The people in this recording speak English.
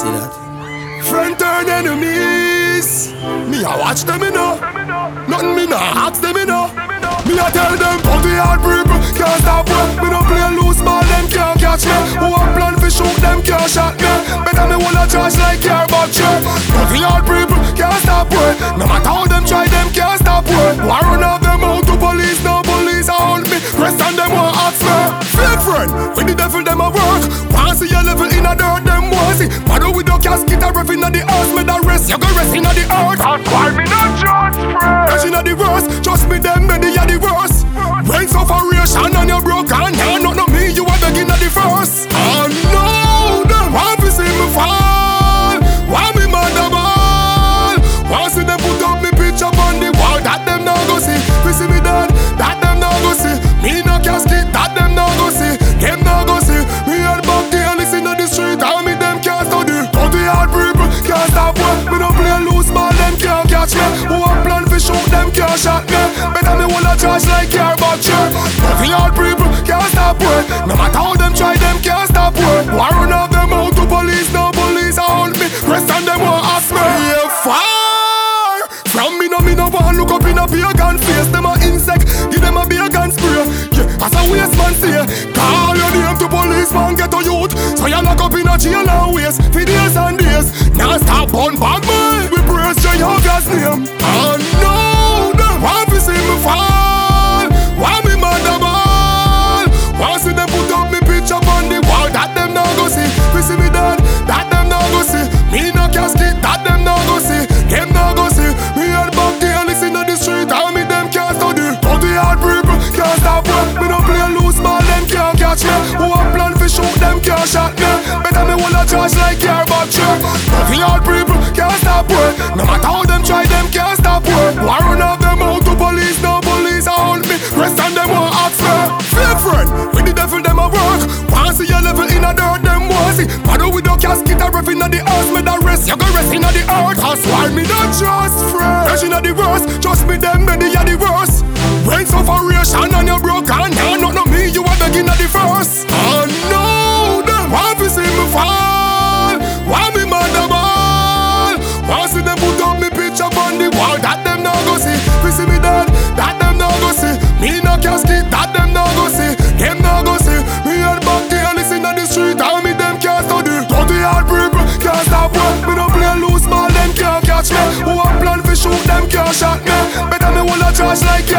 see that? Friend turn enemies. Me I watch them know. Nothing me nah ask them know. Me I tell them put the hard people can't stop me. Me no play loose ball them can't catch me. Who a plan fi shoot them can't shot me. Better me wanna charge like care about you. Put the hard people can't stop me. No matter how them try them can't stop me. Why run out them out to police? No police a hold me. Question them want ask me. Fake friend, when the devil them a work. Want see your level in a dirt them want see. Casket inna the house. Me that rest, you go rest inna the earth. That's why me not just friend. Cause inna the worst, trust me them me me. No matter how them try, them can't stop me. Why run out them out to police? No police hold me. Question them want ask me. Yeah, fire. From me no me no want look up in a pagan face. Them a insect, give them a Baygon spray. Yeah, as a waste man say, call your name to police man get a youth. So you lock up in a jail and waste for days and days. Now stop on bad man. We praise Jehovah's name. I see. Me dead. Casket inna the house, me that rest. You go rest inna the earth. That's why me not trust friend. Fresh inna the worst, trust me them, they are the worst. When sufferation and you broke and now not no me, you are begging at the first. Oh, I know them want to see me fall. Want me mother ball. Want see them shot me. Better me wanna charge like